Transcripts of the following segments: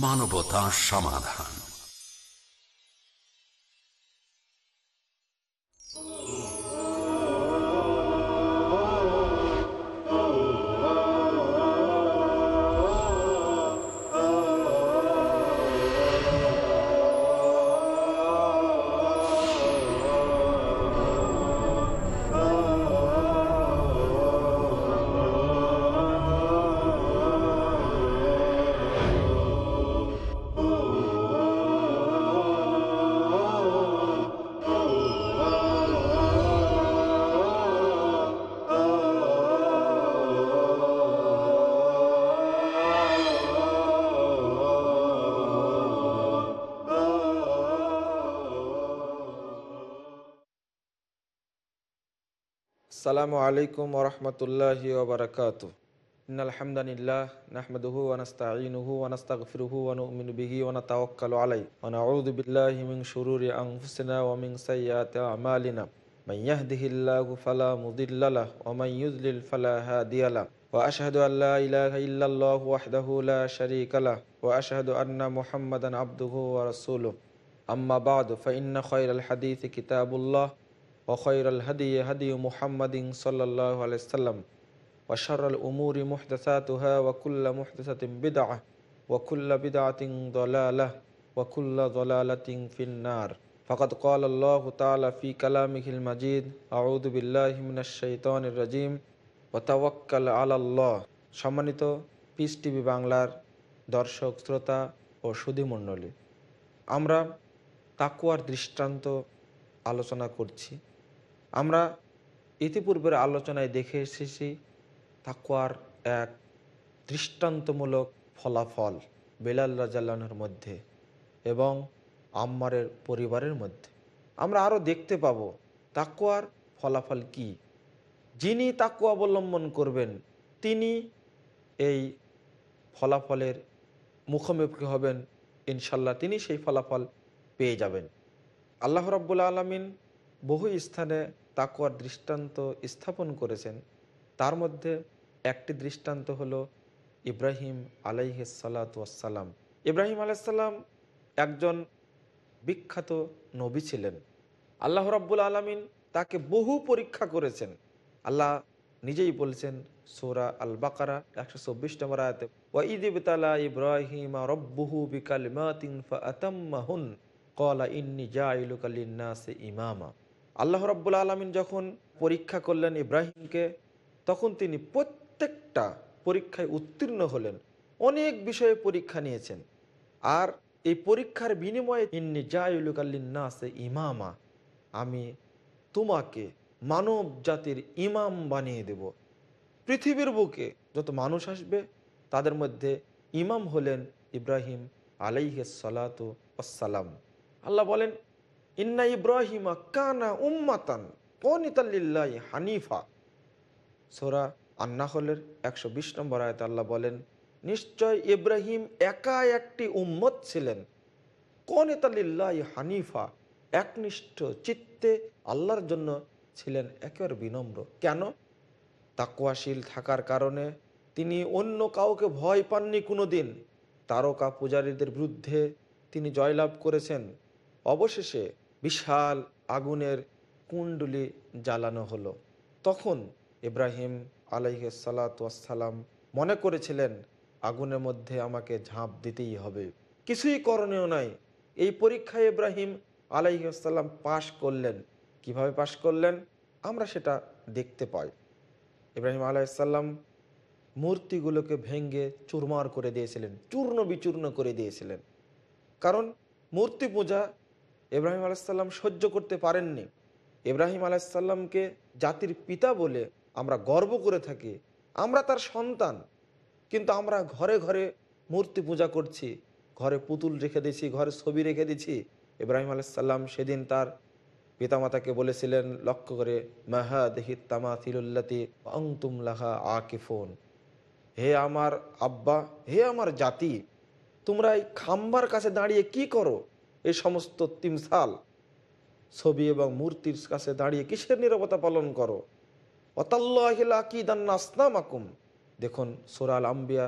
মানবতা সমাধান। আসসালামু আলাইকুম ওরহমতুল্লাহি ওবরাকাত আলহামদুলিল্লাহ নাহমাদুহু ওয়ানাস্তাঈনুহু ওয়ানাস্তাগফিরুহু ওয়া নু'মিনু বিহি ওয়া নাতাওয়াক্কালু আলাইহি ওয়া নাউযু বিল্লাহি মিন শুরুরি আনফুসিনা ওয়া মিন সাইয়্যাতি আমালিনা মান ইয়াহদিহিল্লাহু ফালা মুদিল্লা লাহু ওয়া মান ইউদ্লিল ফালা হাদিয়া লাহু ওয়া আশহাদু আল লা ইলাহা ইল্লাল্লাহু ওয়াহদাহু লা শারীকা লাহু ওয়া আশহাদু আন্না মুহাম্মাদান আবদুহু ওয়া রাসূলুহু আম্মা বা'দু ফা ইন্না খায়রাল হাদিসি কিতাবুল্লাহ وخير الهدي هدي محمد صلى الله عليه وسلم وشر الأمور محدثاتها وكل محدثة بدعة وكل بدعة ضلالة وكل ضلالة في النار فقد قال الله تعالى في كلامه المجيد أعوذ بالله من الشيطان الرجيم وتوكل على الله সম্মানিত পিস টিভি বাংলার দর্শক শ্রোতা ও সুধীমণ্ডলী আমরা তাকুয়ার দৃষ্টান্ত আলোচনা করছি আমরা ইতিপূর্বের আলোচনায় দেখে এসেছি তাকুয়ার এক দৃষ্টান্তমূলক ফলাফল বেলাল রাজাল্লাহর মধ্যে এবং আম্মারের পরিবারের মধ্যে। আমরা আরও দেখতে পাব তাকুয়ার ফলাফল কি। যিনি তাকুয়া অবলম্বন করবেন, তিনি এই ফলাফলের মুখোমুখি হবেন, ইনশাল্লাহ তিনি সেই ফলাফল পেয়ে যাবেন। আল্লাহ রব্বুল আলমিন বহু স্থানে তাকুয়ার দৃষ্টান্ত স্থাপন করেছেন, তার মধ্যে একটি দৃষ্টান্ত হলো ইব্রাহিম আলাইসালাতাম ইব্রাহিম আলাইসাল্লাম একজন বিখ্যাত নবী ছিলেন। আল্লাহ রব্বুল আলমিন তাকে বহু পরীক্ষা করেছেন। আল্লাহ নিজেই বলছেন, সোরা আল বাকারা একশো চব্বিশ নম্বর আয়তে ওয়াইদিবতালা ইব্রাহিম রব্বুহু বিকালিমাতিন ফাতাম্মাহুন কলা ইন্নি জাইলুকালিনাসে ইমামা আল্লাহ রব্বুল আলমিন যখন পরীক্ষা করলেন ইব্রাহিমকে, তখন তিনি প্রত্যেকটা পরীক্ষায় উত্তীর্ণ হলেন, অনেক বিষয়ে পরীক্ষা নিয়েছেন। আর এই পরীক্ষার বিনিময়ে ইন্নি জাইলুকালিনাসে ইমামা, আমি তোমাকে মানব জাতির ইমাম বানিয়ে দেব। পৃথিবীর বুকে যত মানুষ আসবে, তাদের মধ্যে ইমাম হলেন ইব্রাহিম আলাইহে সালাতু আল্লাহ বলেন ইন্না ইব্রাহিমা কানা উম্মাতান কনিতাল্লিল্লাহি হানিফা। সোরা আন্নাহলের একশো বিশ নম্বর আয়ত আল্লাহ বলেন, নিশ্চয় ইব্রাহিম একা একটি উম্মত ছিলেন। কনিতাল্লিল্লাহি হানিফা, একনিষ্ঠ চিত্তে আল্লাহর জন্য ছিলেন একেবারে বিনম্র। কেন? তাকুয়াশীল থাকার কারণে তিনি অন্য কাউকে ভয় পাননি কোনো দিন তারকা পূজারীদের বিরুদ্ধে তিনি জয়লাভ করেছেন। অবশেষে বিশাল আগুনের কুণ্ডলি জ্বালানো হলো। তখন ইব্রাহিম আলাইহ সালাতাম মনে করেছিলেন, আগুনের মধ্যে আমাকে ঝাঁপ দিতেই হবে। কিছুই করণীয় নাই। এই পরীক্ষায় ইব্রাহিম আলাইসাল্লাম পাশ করলেন। কীভাবে পাশ করলেন? আমরা সেটা দেখতে পাই। ইব্রাহিম আলাইসাল্লাম মূর্তিগুলোকে ভেঙ্গে চুরমার করে দিয়েছিলেন, চূর্ণ বিচূর্ণ করে দিয়েছিলেন। কারণ মূর্তি পূজা ইব্রাহিম আলাইসাল্লাম সহ্য করতে পারেননি। ইব্রাহিম আলাইসাল্লামকে জাতির পিতা বলে আমরা গর্ব করে থাকি। আমরা তার সন্তান। কিন্তু আমরা ঘরে ঘরে মূর্তি পূজা করছি, ঘরে পুতুল রেখে দিয়েছি, ঘরে ছবি রেখে দিচ্ছি ইব্রাহিম আলাইসাল্লাম সেদিন তার পিতামাতাকে বলেছিলেন, লক্ষ্য করে মাহা দেহি তামা থিলুল্লাতি অংতুম লাহা আকিফোন। হে আমার আব্বা, হে আমার জাতি, তোমরা এই খাম্বার কাছে দাঁড়িয়ে কি করো? এই সমস্ত তিমসাল ছবি এবং মূর্তির কাছে দাঁড়িয়ে কিসের নিরবতা পালন করো? অতাল্লাহিলাকুম দেখুন সোরাল আম্বিয়া,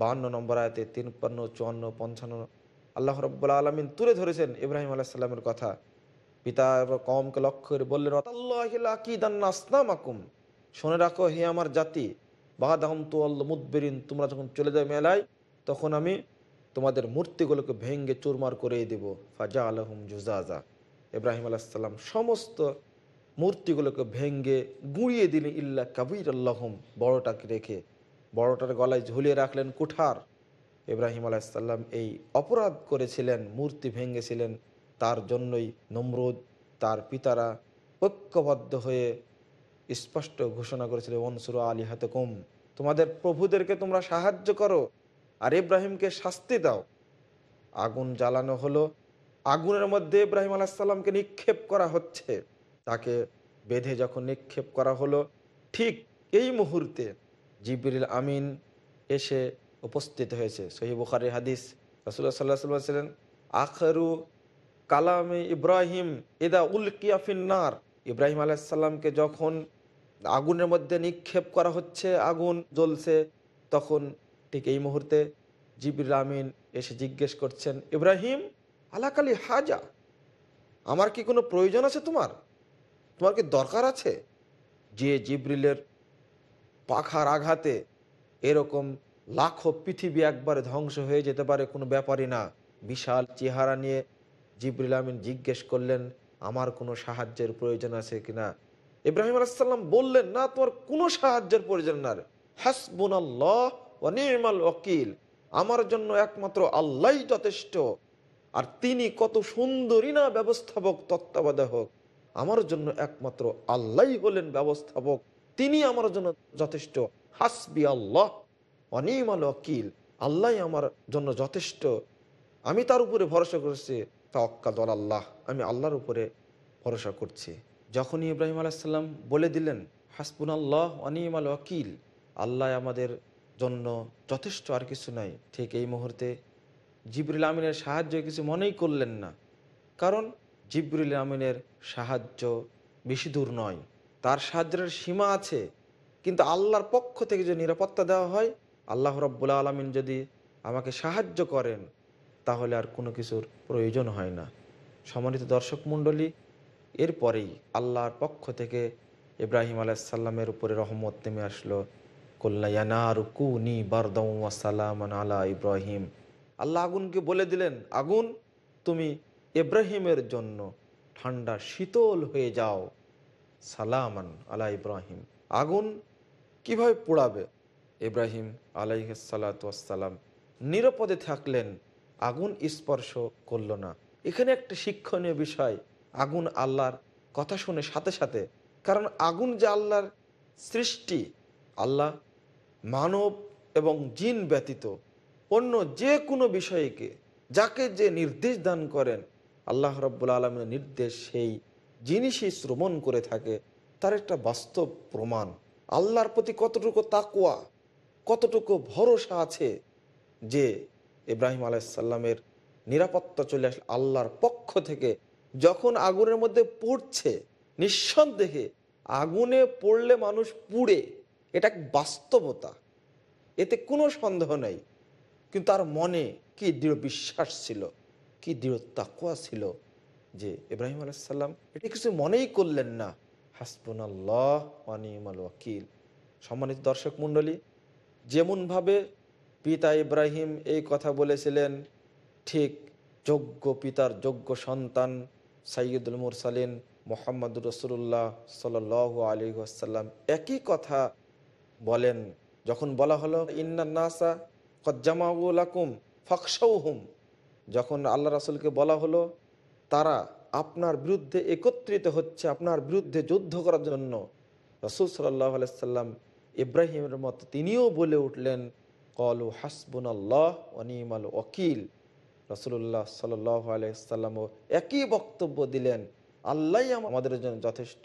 বাহান্ন নম্বর আয়তে তিনপান্ন চুয়ান্ন, পঞ্চান্ন। আল্লাহ রব্বুল্লা আলমিন তুলে ধরেছেন ইব্রাহিম আলাইসাল্লামের কথা। পিতা কমকে লক্ষ্য করে বললেন আসনামাকুম শোনে রাখো, হে আমার জাতি আল্লাহ মুদবেরিন, তোমরা যখন চলে যাবে মেলায়, তখন আমি তোমাদের মূর্তিগুলোকে ভেঙ্গে চুরমার করে দেব। ফাজা আলহম জুজাজা। ইব্রাহিম আলাইসাল্লাম সমস্ত মূর্তিগুলোকে ভেঙ্গে গুঁড়িয়ে দিলেন, ইল্লা কাবির আল্লাহম বড়টাকে রেখে। বড়টার গলায় ঝুলিয়ে রাখলেন কুঠার। ইব্রাহিম আলাইসাল্লাম এই অপরাধ করেছিলেন, মূর্তি ভেঙ্গেছিলেন তার জন্যই নমরুদ তার পিতারা ঐক্যবদ্ধ হয়ে স্পষ্ট ঘোষণা করেছিল অনসুর আলী হাতে কম তোমাদের প্রভুদেরকে তোমরা সাহায্য করো। আর ইব্রাহিমকে শাস্তি দাও। আগুন জ্বালানো হলো। আগুনের মধ্যে ইব্রাহিম আলাহিসাল্লামকে নিক্ষেপ করা হচ্ছে। তাকে বেঁধে যখন নিক্ষেপ করা হলো, ঠিক এই মুহূর্তে জিবরিল আমিন এসে উপস্থিত হয়েছে। সহি বুখারি হাদিস। রসুল্লাহ সাল্লাহ সাল্লাহ ছিলেন আখরু কালামে ইব্রাহিম এদা উল কিয়াফিন্নার ইব্রাহিম আলাইসাল্লামকে যখন আগুনের মধ্যে নিক্ষেপ করা হচ্ছে, আগুন জ্বলছে, তখন ঠিক এই মুহূর্তে জিবির আমিন এসে জিজ্ঞেস করছেন, ইব্রাহিম, আলাকালি হাজা, আমার কি কোনো প্রয়োজন আছে তোমার? তোমার কি দরকার আছে? যে জিব্রিলের পাখার আঘাতে এরকম লাখো পৃথিবী একবারে ধ্বংস হয়ে যেতে পারে কোনো ব্যাপারই না। বিশাল চেহারা নিয়ে জিব্রিল আমিন জিজ্ঞেস করলেন, আমার কোনো সাহায্যের প্রয়োজন আছে কিনা ইব্রাহিম আলাইসাল্লাম বললেন, না, তোমার কোনো সাহায্যের প্রয়োজন না হাসবুন আল্লাহ নির্মাল ওকিল, আমার জন্য একমাত্র আল্লাহই যথেষ্ট। আর তিনি কত সুন্দরী না ব্যবস্থাপক, তত্ত্বাবধায়ক, আমার জন্য একমাত্র আল্লাহই হলেন ব্যবস্থাপক। তিনি আমার জন্য যথেষ্ট। হাসবি আল্লাহ। অনিমাল ওকিল, আল্লাহ আমার জন্য যথেষ্ট। আমি তার উপরে ভরসা করেছি। করছি তাক্কাদল আল্লাহ। আমি আল্লাহর উপরে ভরসা করছি। যখনই ইব্রাহিম আলাইসাল্লাম বলে দিলেন হাসপুন আল্লাহ অনিমাল ওকিল, আল্লাহ আমাদের জন্য যথেষ্ট আর কিছু নাই। ঠিক এই মুহূর্তে জিবরুল আমিনের সাহায্য কিছু মনেই করলেন না। কারণ জিবরুল আমিনের সাহায্য বেশি দূর নয়। তার সাহায্যের সীমা আছে। কিন্তু আল্লাহর পক্ষ থেকে যে নিরাপত্তা দেওয়া হয়, আল্লাহ রব্বুল্লা আলমিন যদি আমাকে সাহায্য করেন, তাহলে আর কোনো কিছুর প্রয়োজন হয় না। সম্মানিত দর্শক মণ্ডলী, এরপরেই আল্লাহর পক্ষ থেকে ইব্রাহিম আলাইসাল্লামের উপরে রহমত নেমে আসলো। আলা ইব্রাহিম। আল্লাহ আগুনকে বলে দিলেন, আগুন, তুমি ইব্রাহিমের জন্য ঠান্ডা শীতল হয়ে যাও। সালামান আলা ইব্রাহিম। আগুন কীভাবে পোড়াবে? ইব্রাহিম আলাইসালাম নিরাপদে থাকলেন। আগুন স্পর্শ করল না। এখানে একটা শিক্ষণীয় বিষয়, আগুন আল্লাহর কথা শুনে সাথে সাথে, কারণ আগুন যে আল্লাহর সৃষ্টি, আল্লাহ মানব এবং জিন ব্যতীত অন্য যে কোনো বিষয়কে যাকে যে নির্দেশ দান করেন, আল্লাহ রব্বুল আলমের নির্দেশ সেই জিনিসই শ্রমণ করে থাকে। তার একটা বাস্তব প্রমাণ। আল্লাহর প্রতি কতটুকু তাকুয়া কতটুকু ভরসা আছে যে ইব্রাহিম আলাইসাল্লামের নিরাপত্তা চলে আসলে আল্লাহর পক্ষ থেকে যখন আগুনের মধ্যে পড়ছে, নিঃসন্দেহে আগুনে পড়লে মানুষ পুড়ে। এটা বাস্তবতা। এতে কোনো সন্দেহ নেই। কিন্তু তার মনে কি দৃঢ় বিশ্বাস ছিল, কি দৃঢ় তাকুয়া ছিল যে ইব্রাহিম আলাইসাল্লাম এটা কিছু মনেই করলেন না। হাসপুন আল্লাহ ওয়াকিল। সম্মানিত দর্শক মণ্ডলী, যেমনভাবে পিতা ইব্রাহিম এই কথা বলেছিলেন, ঠিক যোগ্য পিতার যোগ্য সন্তান সাইয়দুল মুরসালিন মোহাম্মদ রসুল্লাহ সাল আলী আসাল্লাম একই কথা বলেন, যখন বলা হলো ইন্নাসা কজ্জামাউলাকুম ফাকসাউহুম যখন আল্লাহ রাসুলকে বলা হলো, তারা আপনার বিরুদ্ধে একত্রিত হচ্ছে, আপনার বিরুদ্ধে যুদ্ধ করার জন্য রসুল সাল্লাহ আলাইসাল্লাম ইব্রাহিমের মতো তিনিও বলে উঠলেন কলু হাসবুন আল্লাহ অনিমাল ওকিল রসুল্লাহ সাল আলাইসাল্লামও একই বক্তব্য দিলেন আল্লাহ আমাদের জন্য যথেষ্ট,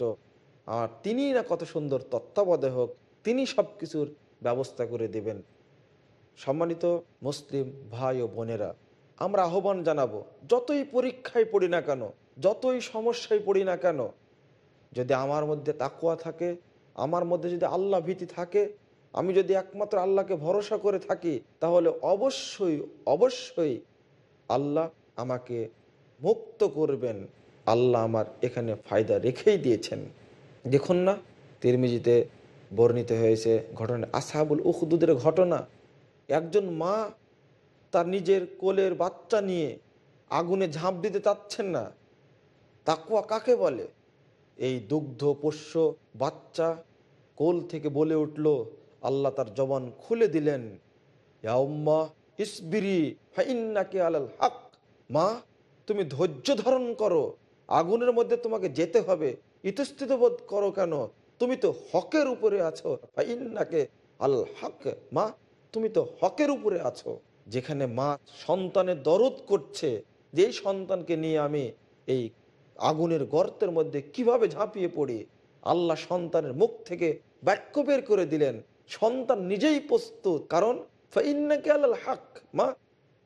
আর তিনি না কত সুন্দর তত্ত্বাবধায়ক তিনি সব কিছুর ব্যবস্থা করে দেবেন। সম্মানিত মুসলিম ভাই ও বোনেরা, আমরা আহ্বান জানাব, যতই পরীক্ষায় পড়ি না কেন, যতই সমস্যায় পড়ি না কেন, যদি আমার মধ্যে তাকুয়া থাকে, আমার মধ্যে যদি আল্লাহ ভীতি থাকে, আমি যদি একমাত্র আল্লাহকে ভরসা করে থাকি, তাহলে অবশ্যই অবশ্যই আল্লাহ আমাকে মুক্ত করবেন। আল্লাহ আমার এখানে ফায়দা রেখেই দিয়েছেন। দেখুন না, তিরমিজিতে বর্ণিত হয়েছে ঘটনা আসাহাবুল উখদুদের ঘটনা, একজন মা তার নিজের কোলের বাচ্চা নিয়ে আগুনে ঝাঁপ দিতে চাচ্ছেন না। তাকুয়া কাকে বলে? এই দুগ্ধ পোষ্য বাচ্চা কোল থেকে বলে উঠল, আল্লাহ তার জবান খুলে দিলেন। ইয়া উম্মা, ইসবিরি মা, তুমি ধৈর্য ধারণ করো। আগুনের মধ্যে তোমাকে যেতে হবে। ইতস্থিত বোধ করো কেন? তুমি তো হকের উপরে আছো। ফাইন্নাকে আল হক, মা, তুমি তো হকের উপরে আছো। যেখানে মা সন্তানের দরদ করছে, যেই সন্তানকে নিয়ে আমি এই আগুনের গর্তের মধ্যে কীভাবে ঝাঁপিয়ে পড়ি, আল্লাহ সন্তানের মুখ থেকে বাক্য বের করে দিলেন, সন্তান নিজেই প্রস্তুত। কারণ, ফাইন্নাকে আলাল হক, মা,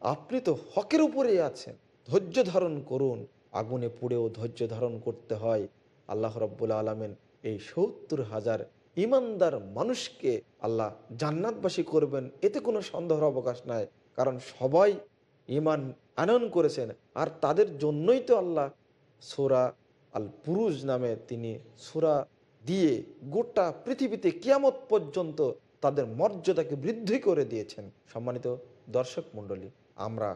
আপনি তো হকের উপরেই আছেন। ধৈর্য ধারণ করুন, আগুনে পুড়েও ধৈর্য ধারণ করতে হয়। আল্লাহ রব্বুল আলমেন এই সত্তর হাজার ইমানদার মানুষকে আল্লাহ জান্নাতবাসী করবেন, এতে কোনো সন্দেহের অবকাশ নাই। কারণ সবাই ইমান আনয়ন করেছেন, আর তাদের জন্যই তো আল্লাহ সোরা আল পুরুষ নামে তিনি সোরা দিয়ে গোটা পৃথিবীতে কিয়ামত পর্যন্ত তাদের মর্যাদাকে বৃদ্ধি করে দিয়েছেন। সম্মানিত দর্শক মণ্ডলী, আমরা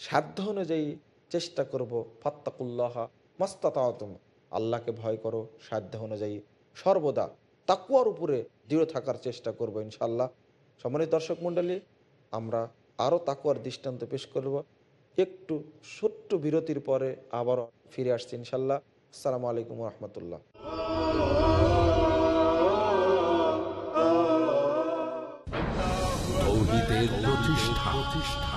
সাধ্য অনুযায়ী চেষ্টা করব, ফাত্তাকুল্লাহা মাস্তাতাতম। আল্লাহকে ভয় করো, সাধ্য অনুযায়ী সর্বদা তাকুয়ার উপরে দৃঢ় থাকার চেষ্টা করব ইনশাল্লাহ সম্মানিত দর্শক মণ্ডলী, আমরা আরও তাকুয়ার দৃষ্টান্ত পেশ করব। একটু ছোট্ট বিরতির পরে আবার ফিরে আসছি ইনশাল্লাহ আসসালামু আলাইকুম রহমতুল্লাহ প্রতিষ্ঠা।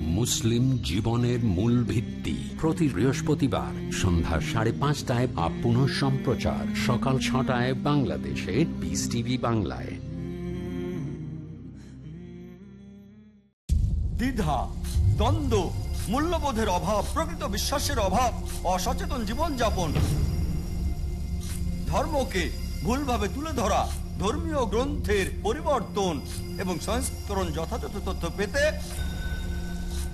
মুসলিম জীবনের মূল ভিত্তি। প্রতি বৃহস্পতিবার সন্ধ্যা সাড়ে পাঁচটায় বা পুনঃ সম্প্রচার। সকাল ছটায় বাংলাদেশে পিস টিভি বাংলায়। দ্বিধা, দ্বন্দ্ব, মূল্যবোধের অভাব, প্রকৃত বিশ্বাসের অভাব, অসচেতন জীবনযাপন। ধর্মকে ভুলভাবে তুলে ধরা, ধর্মীয় গ্রন্থের পরিবর্তন এবং সংস্করণ যথাযথ তথ্য পেতে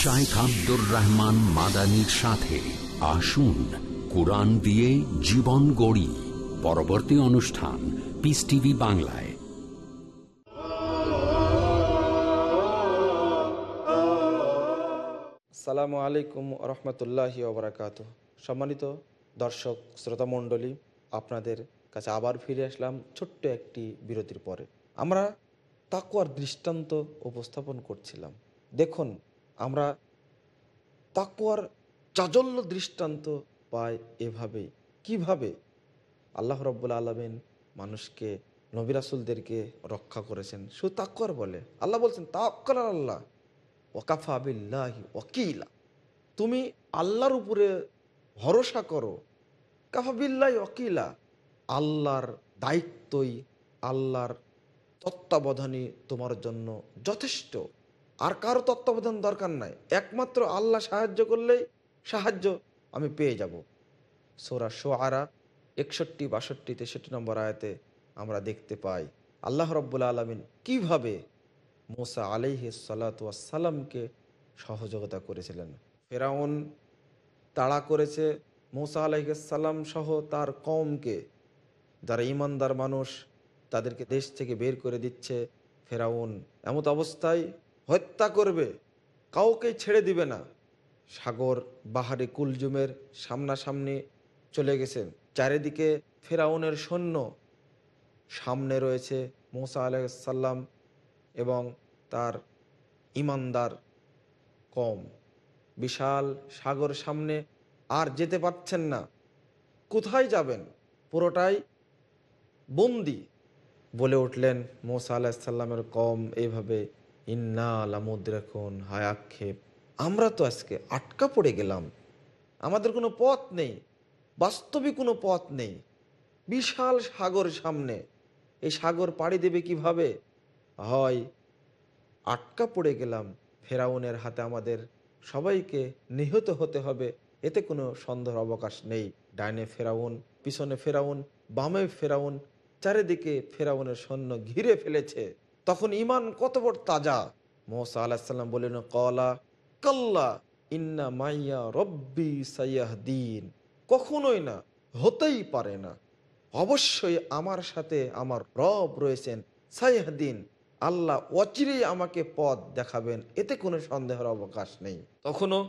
শাইখ আব্দুর রহমান মাদানির সাথে আসুন কোরআন দিয়ে জীবন গড়ি। পরবর্তী অনুষ্ঠান পিস টিভি বাংলায়। সালামু আলাইকুম রহমতুল্লাহি ওবরাকাত সম্মানিত দর্শক, শ্রোতা মণ্ডলী, আপনাদের কাছে আবার ফিরে আসলাম ছোট্ট একটি বিরতির পরে। আমরা তাকুয়ার দৃষ্টান্ত উপস্থাপন করছিলাম। দেখুন আমরা তাকুয়ার চাজল্য দৃষ্টান্ত পাই এভাবে। কীভাবে? আল্লাহ রব্বুল আলমিন মানুষকে নবিরাসুলদেরকে রক্ষা করেছেন। শুধু তাকুয়ার বলে। আল্লাহ বলছেন তাক্কাল আল্লাহ ওকাফা বিল্লাহি ওকিলা তুমি আল্লাহর উপরে ভরসা করো। কাফা বিল্লাহি ওকিলা আল্লাহর দায়িত্বই আল্লাহর তত্ত্বাবধানই তোমার জন্য যথেষ্ট। আর কারও তত্ত্বাবধান দরকার নাই। একমাত্র আল্লাহ সাহায্য করলেই সাহায্য আমি পেয়ে যাব। সোরা সোয়ারা একষট্টি, বাষট্টি, তেষট্টি নম্বর আয়াতে আমরা দেখতে পাই, আল্লাহ রব্বুল আলমিন কীভাবে মোসা আলাইহি সালাতামকে সহযোগিতা করেছিলেন। ফেরাউন তাড়া করেছে মোসা আলাইসাল্লাম সহ তার কমকে যারা ইমানদার মানুষ, তাদেরকে দেশ থেকে বের করে দিচ্ছে ফেরাউন। এমত অবস্থায় হত্যা করবে কাউকেই ছেড়ে দিবে না। সাগর বাহারি কুলজুমের সামনাসামনি চলে গেছেন। চারিদিকে ফেরাউনের সৈন্য। সামনে রয়েছে মোসা আলাইসাল্লাম এবং তার ইমানদার কম। বিশাল সাগর সামনে আর যেতে পারছেন না। কোথায় যাবেন? পুরোটাই বন্দি, বলে উঠলেন মোসা আলাহিসাল্লামের কম। এইভাবে ইন্না আলামুদ্রাখন হায় আক্ষেপ, আমরা তো আজকে আটকা পড়ে গেলাম। আমাদের কোনো পথ নেই, বাস্তবিক কোনো পথ নেই। বিশাল সাগর সামনে, এই সাগর পাড়ি দেবে কীভাবে? হয়, আটকা পড়ে গেলাম, ফেরাউনের হাতে আমাদের সবাইকে নিহত হতে হবে, এতে কোনো সন্দেহ অবকাশ নেই। ডাইনে ফেরাউন, পিছনে ফেরাউন, বামে ফেরাউন, চারিদিকে ফেরাউনের সৈন্য ঘিরে ফেলেছে। তখন ইমান কত বড় তাজা। মোসা আলাহিসাল্লাম বললেন, কলা, কাল্লা, ইন্না মাইয়া রব্বি সাইয়াহদিন কখনোই না, হতেই পারে না। অবশ্যই আমার সাথে আমার রব রয়েছেন সাইয়াহদিন আল্লাহ অচিরেই আমাকে পথ দেখাবেন, এতে কোনো সন্দেহের অবকাশ নেই। তখনও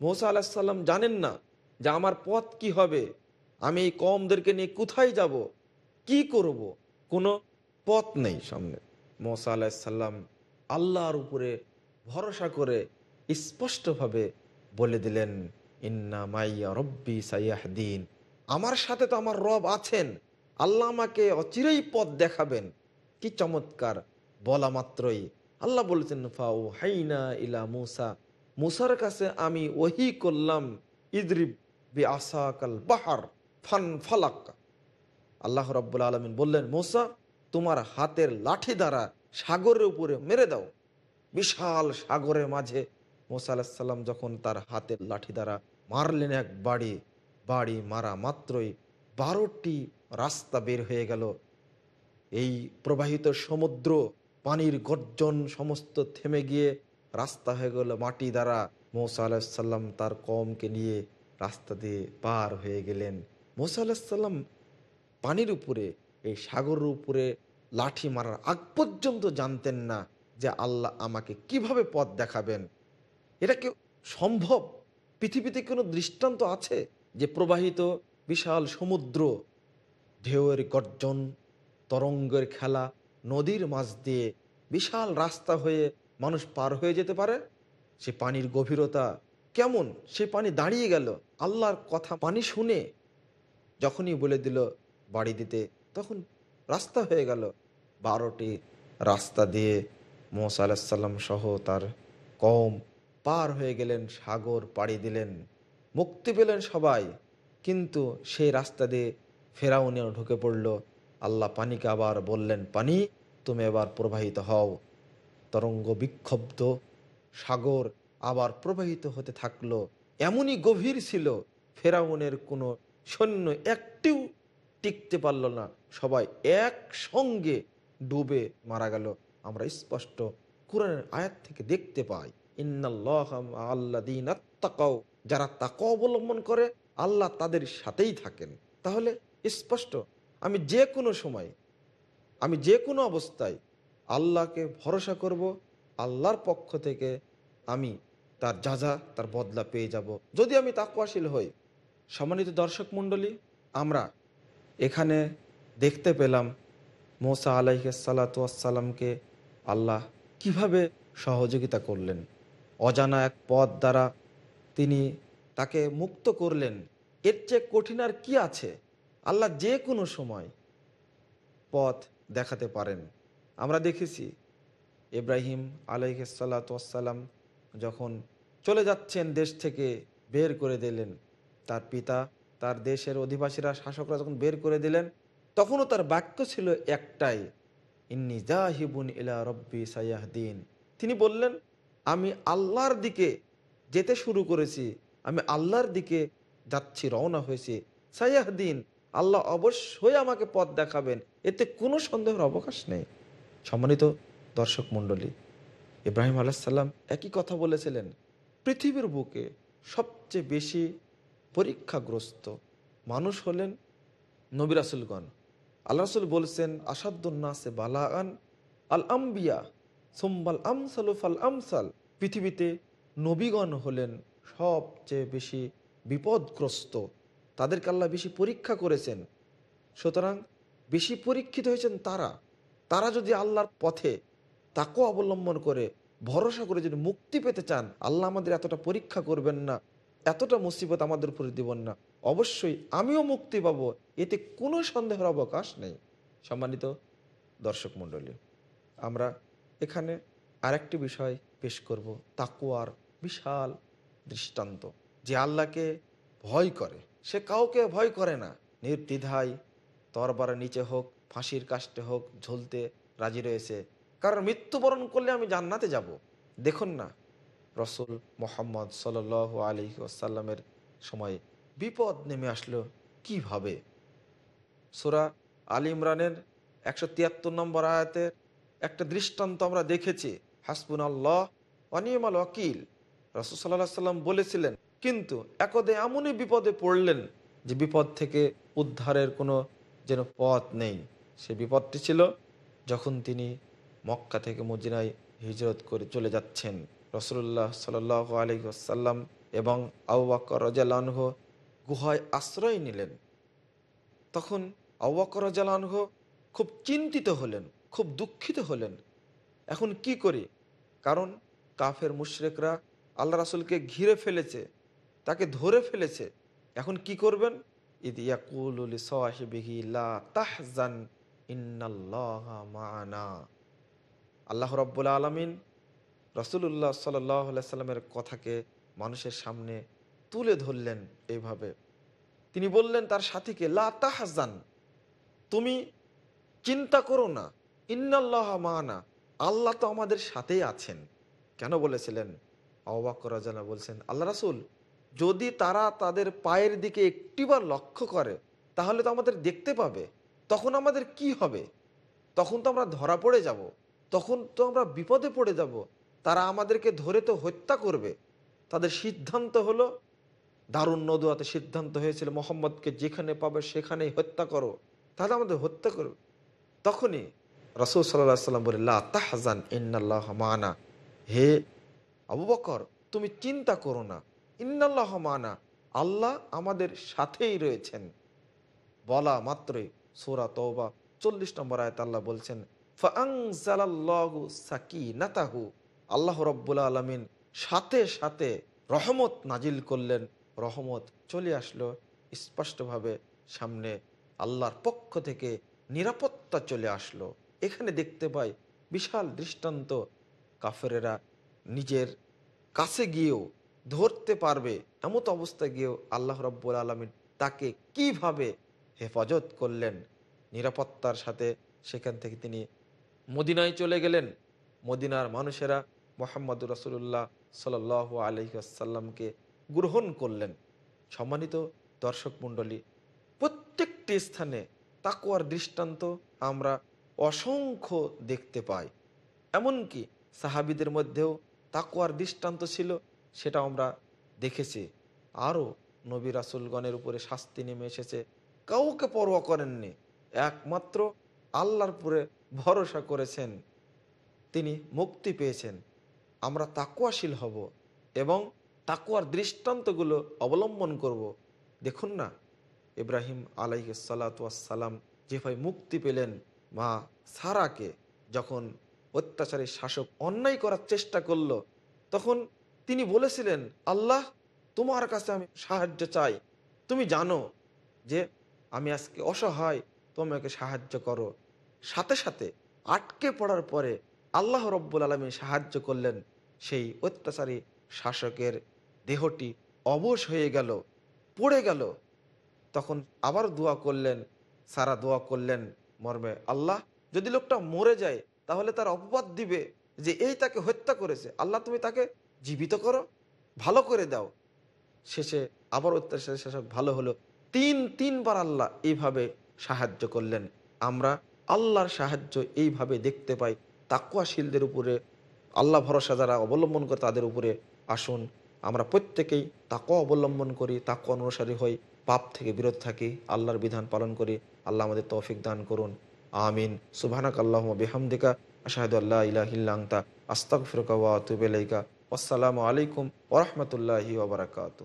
মৌসা আলাহিসাল্লাম জানেন না যে আমার পথ কি হবে, আমি এই কমদেরকে নিয়ে কোথায় যাব, কি করব, কোনো পথ নেই সামনে। মৌসা আলাহিসাল্লাম আল্লাহর উপরে ভরসা করে স্পষ্টভাবে বলে দিলেন, ইন্না মাইয়া রব্বি সাইয়াহদিন। আমার সাথে তো আমার রব আছেন। আল্লাহ আমাকে অচিরেই পথ দেখাবেন। কি চমৎকার বলা মাত্রই। আল্লাহ বলেছেন ফাউ হাইনা ইলা মুসা। মুসার কাছে আমি ওহি করলাম, ইদরিব বি আসাকাল বাহার ফান ফালাক। আল্লাহ রব্বুল আলমিন বললেন, মুসা তোমার হাতের লাঠি দ্বারা সাগরের উপরে মেরে দাও। বিশাল সাগরের মাঝে মোসা যখন তার হাতের লাঠি দ্বারা মারলেন এক বাড়ি বাড়ি মারা মাত্রই বারোটি রাস্তা বের হয়ে গেল। এই প্রবাহিত সমুদ্র, পানির গর্জন সমস্ত থেমে গিয়ে রাস্তা হয়ে গেল মাটি দ্বারা। মৌসা আলাহিসাল্লাম তার কমকে নিয়ে রাস্তা দিয়ে পার হয়ে গেলেন। মৌসা আলাহিসাল্লাম পানির উপরে, এই সাগরের উপরে লাঠি মারার আগ পর্যন্ত জানতেন না যে আল্লাহ আমাকে কীভাবে পথ দেখাবেন। এটা কি সম্ভব? পৃথিবীতে কোনো দৃষ্টান্ত আছে যে প্রবাহিত বিশাল সমুদ্র, ঢেউয়ের গর্জন, তরঙ্গের খেলা, নদীর মাঝ দিয়ে বিশাল রাস্তা হয়ে মানুষ পার হয়ে যেতে পারে? সে পানির গভীরতা কেমন? সে পানি দাঁড়িয়ে গেল, আল্লাহর কথা পানি শুনে। যখনই বলে দিল বাড়ি দিতে, তখন রাস্তা হয়ে গেল। বারোটি রাস্তা দিয়ে মোসা আলাহিসাল্লাম সহ তার কম পার হয়ে গেলেন, সাগর পাড়ি দিলেন, মুক্তি পেলেন সবাই। কিন্তু সেই রাস্তা দিয়ে ফেরাউনিও ঢুকে পড়ল। আল্লাহ পানিকে আবার বললেন, পানি, তুমি এবার প্রবাহিত হও। তরঙ্গ বিক্ষুব্ধ, সাগর আবার প্রবাহিত হতে থাকল। এমনই গভীর ছিল, ফেরাউনের কোনো সৈন্য একটিও টিকতে পারল না। সবাই একসঙ্গে ডুবে মারা গেল। আমরা স্পষ্ট কোরআনের আয়াত থেকে দেখতে পাই আল্লাহ যারা তাকে অবলম্বন করে, আল্লাহ তাদের সাথেই থাকেন। তাহলে স্পষ্ট, আমি যে কোনো সময়, আমি যে কোনো অবস্থায় আল্লাহকে ভরসা করব, আল্লাহর পক্ষ থেকে আমি তার যা যা, তার বদলা পেয়ে যাব। যদি আমি তাকুয়াশীল হই, সম্মানিত দর্শক মণ্ডলী, আমরা এখানে দেখতে পেলাম মোসা আলাইসাল্লাতামকে আল্লাহ কীভাবে সহযোগিতা করলেন? অজানা এক পথ দ্বারা তিনি তাকে মুক্ত করলেন। এর চেয়ে কঠিন আর কি আছে? আল্লাহ যে কোনো সময় পথ দেখাতে পারেন। আমরা দেখেছি, ইব্রাহিম আলাইসাল্লাতাম যখন চলে যাচ্ছেন দেশ থেকে বের করে দিলেন, তার পিতা, তার দেশের অধিবাসীরা, শাসকরা যখন বের করে দিলেন তখনও তার বাক্য ছিল একটাই, ইন্নি জাহিবুন ইলা রব্বি সাইয়াহদিন তিনি বললেন, আমি আল্লাহর দিকে যেতে শুরু করেছি, আমি আল্লাহর দিকে যাচ্ছি, রওনা হয়েছি। সাইয়াহদিন আল্লাহ অবশ্যই আমাকে পথ দেখাবেন, এতে কোনো সন্দেহের অবকাশ নেই। সম্মানিত দর্শক মণ্ডলী, ইব্রাহিম আলাইসাল্লাম একই কথা বলেছিলেন, পৃথিবীর বুকে সবচেয়ে বেশি পরীক্ষাগ্রস্ত মানুষ হলেন নবিরাসুলগণ আল্লাহ রসুল বলছেন আসাদুন্নাসে বালাগান আল আম্বিয়া সোম্বাল আমসাল ফাল আমসাল পৃথিবীতে নবীগণ হলেন সবচেয়ে বেশি বিপদগ্রস্ত। তাদেরকে আল্লাহ বেশি পরীক্ষা করেছেন। সুতরাং বেশি পরীক্ষিত হয়েছেন তারা। তারা যদি আল্লাহর পথে তাকে অবলম্বন করে, ভরসা করে যদি মুক্তি পেতে চান, আল্লাহ আমাদের এতটা পরীক্ষা করবেন না, এতটা মুসিবত আমাদের উপরে দিবেন না। অবশ্যই আমিও মুক্তি পাবো। এতে কোনো সন্দেহের অবকাশ নেই। সম্মানিত দর্শক মণ্ডলী, আমরা এখানে আরেকটি বিষয় পেশ করব তাকুয়ার বিশাল দৃষ্টান্ত। যে আল্লাহকে ভয় করে, সে কাউকে ভয় করে না। নির্দ্বিধায় তরবারের নিচে হোক, ফাঁসির কাষ্টে হোক, ঝুলতে রাজি রয়েছে। কারণ মৃত্যুবরণ করলে আমি জান্নাতে যাব। দেখুন না, রসুল মোহাম্মদ সাল আলী আসাল্লামের সময় বিপদ নেমে আসলো কীভাবে? সোরা আলী ইমরানের একশো তিয়াত্তর নম্বর আয়াতের একটা দৃষ্টান্ত আমরা দেখেছি। হাসবুন আল্লাহ অনিয়মাল ওয়াকিল। রসুল সাল্লাহ সাল্লাম বলেছিলেন, কিন্তু একদে এমনই বিপদে পড়লেন যে বিপদ থেকে উদ্ধারের কোনো যেন পথ নেই। সে বিপদটি ছিল যখন তিনি মক্কা থেকে মদিনায় হিজরত করে চলে যাচ্ছেন। রসুল্লাহ সাল আলী আসাল্লাম এবং আউবাকর রাজালানহ গুহায় আশ্রয় নিলেন। তখন আউবাকর রাজালানহ খুব চিন্তিত হলেন, খুব দুঃখিত হলেন। এখন কি করি? কারণ কাফের মুশরেকরা আল্লাহ রাসুলকে ঘিরে ফেলেছে, তাকে ধরে ফেলেছে। এখন কি করবেন? ইদিয়াকুলি সাহিবিহি লা তাহজান মানা আল্লাহ রব্বুল আলমিন রসুল্লাহ সাল্লাহ সাল্লামের কথাকে মানুষের সামনে তুলে ধরলেন এইভাবে তিনি বললেন, তার সাথীকে, লা তাহজান, তুমি চিন্তা করো না। ইন্নাল্লাহ মানা, আল্লাহ তো আমাদের সাথেই আছেন। কেন বলেছিলেন? অবাক রাজানা বলছেন, আল্লাহ রাসুল, যদি তারা তাদের পায়ের দিকে একটিবার লক্ষ্য করে, তাহলে তো আমাদের দেখতে পাবে। তখন আমাদের কি হবে? তখন তো আমরা ধরা পড়ে যাব। তখন তো আমরা বিপদে পড়ে যাব। তারা আমাদেরকে ধরে তো হত্যা করবে। তাদের সিদ্ধান্ত হলো দারুণ নদুয়াতে সিদ্ধান্ত হয়েছিল, মোহাম্মদকে যেখানে পাবে সেখানেই হত্যা করো। তাহলে আমাদের হত্যা করবে। তখনই রসুল সাল্লাহ সাল্লাম বলে, লা ইন্নাল্লাহ মানা। হে আবু বকর, তুমি চিন্তা করো না। ইন্নাল্লাহ মানা। আল্লাহ আমাদের সাথেই রয়েছেন। বলা মাত্রই সোরা তওবা, চল্লিশ নম্বর আয়ত আল্লাহ বলছেন আল্লাহ রব্বুল আলমিন সাথে সাথে রহমত নাজিল করলেন রহমত চলে আসলো স্পষ্টভাবে সামনে। আল্লাহর পক্ষ থেকে নিরাপত্তা চলে আসলো। এখানে দেখতে পাই বিশাল দৃষ্টান্ত কাফেরেরা নিজের কাছে গিয়েও ধরতে পারবে এমত অবস্থা গিয়েও আল্লাহ রব্বুল আলমিন তাকে কীভাবে হেফাজত করলেন। নিরাপত্তার সাথে সেখান থেকে তিনি মদিনায় চলে গেলেন। মদিনার মানুষেরা মোহাম্মদ রসুল্লাহ সাল আলহিসাল্লামকে গ্রহণ করলেন। সম্মানিত দর্শক মণ্ডলী, প্রত্যেকটি স্থানে তাকুয়ার দৃষ্টান্ত আমরা অসংখ্য দেখতে পাই। এমনকি সাহাবিদের মধ্যেও তাকুয়ার দৃষ্টান্ত ছিল সেটা আমরা দেখেছি। আরও নবী রাসুলগণের উপরে শাস্তি নেমে এসেছে। কাউকে পরোয়া করেননি, একমাত্র আল্লাহর উপরে ভরসা করেছেন। তিনি মুক্তি পেয়েছেন। আমরা তাকুয়াশীল হব এবং তাকুয়ার দৃষ্টান্তগুলো অবলম্বন করব। দেখুন না, ইব্রাহিম আলাইসালাম যেভাবে মুক্তি পেলেন মা সারাকে যখন অত্যাচারী শাসক অন্যায় করার চেষ্টা করল, তখন তিনি বলেছিলেন, আল্লাহ, তোমার কাছে আমি সাহায্য চাই। তুমি জানো যে আমি আজকে অসহায় তোমাকে সাহায্য করো। সাথে সাথে আটকে পড়ার পরে আল্লাহ রব্বুল আলমী সাহায্য করলেন সেই অত্যাচারী শাসকের দেহটি অবশ হয়ে গেল, পড়ে গেল। তখন আবার দোয়া করলেন, সারা দোয়া করলেন মর্মে, আল্লাহ, যদি লোকটা মরে যায়, তাহলে তার অপবাদ দিবে যে এই তাকে হত্যা করেছে। আল্লাহ, তুমি তাকে জীবিত করো, ভালো করে দাও। শেষে আবার অত্যাচার শেষে ভালো হলো। তিন, তিনবার আল্লাহ এইভাবে সাহায্য করলেন। আমরা আল্লাহর সাহায্য এইভাবে দেখতে পাই। তাকুয়াশীলদের উপরে, আল্লাহ ভরসা যারা অবলম্বন করে তাদের উপরে আসুন। আমরা প্রত্যেকেই তাকও অবলম্বন করি তাক অনুসারী হই, পাপ থেকে বিরত থাকি, আল্লাহর বিধান পালন করি, আল্লাহ আমাদের তৌফিক দান করুন। আমিন। সুবাহানক আল্লাহ বেহামদিকা আশাহদুল্লাহ ইলাহিল্লাংতা আস্তাক ফিরকা ওয়া তুবেলাইকা আসসালামু আলাইকুম ওরহমতুল্লাহি ওবরাকাতু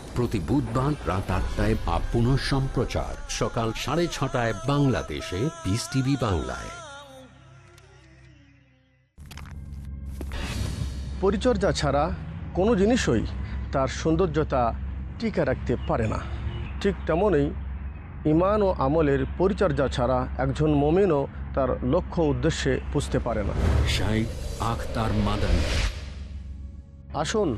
প্রতি বুধবার রাত আটটায় বা পুনঃ সম্প্রচার। সকাল সাড়ে ছটায় বাংলাদেশে পিস টিভি বাংলায়। পরিচর্যা ছাড়া কোনো জিনিসই তার সৌন্দর্যতা টিকে রাখতে পারে না। ঠিক তেমনই ইমান ও আমলের পরিচর্যা ছাড়া একজন মমিনও তার লক্ষ্য উদ্দেশ্যে বুঝতে পারে না। শাইখ আখতার মাদানী। আসুন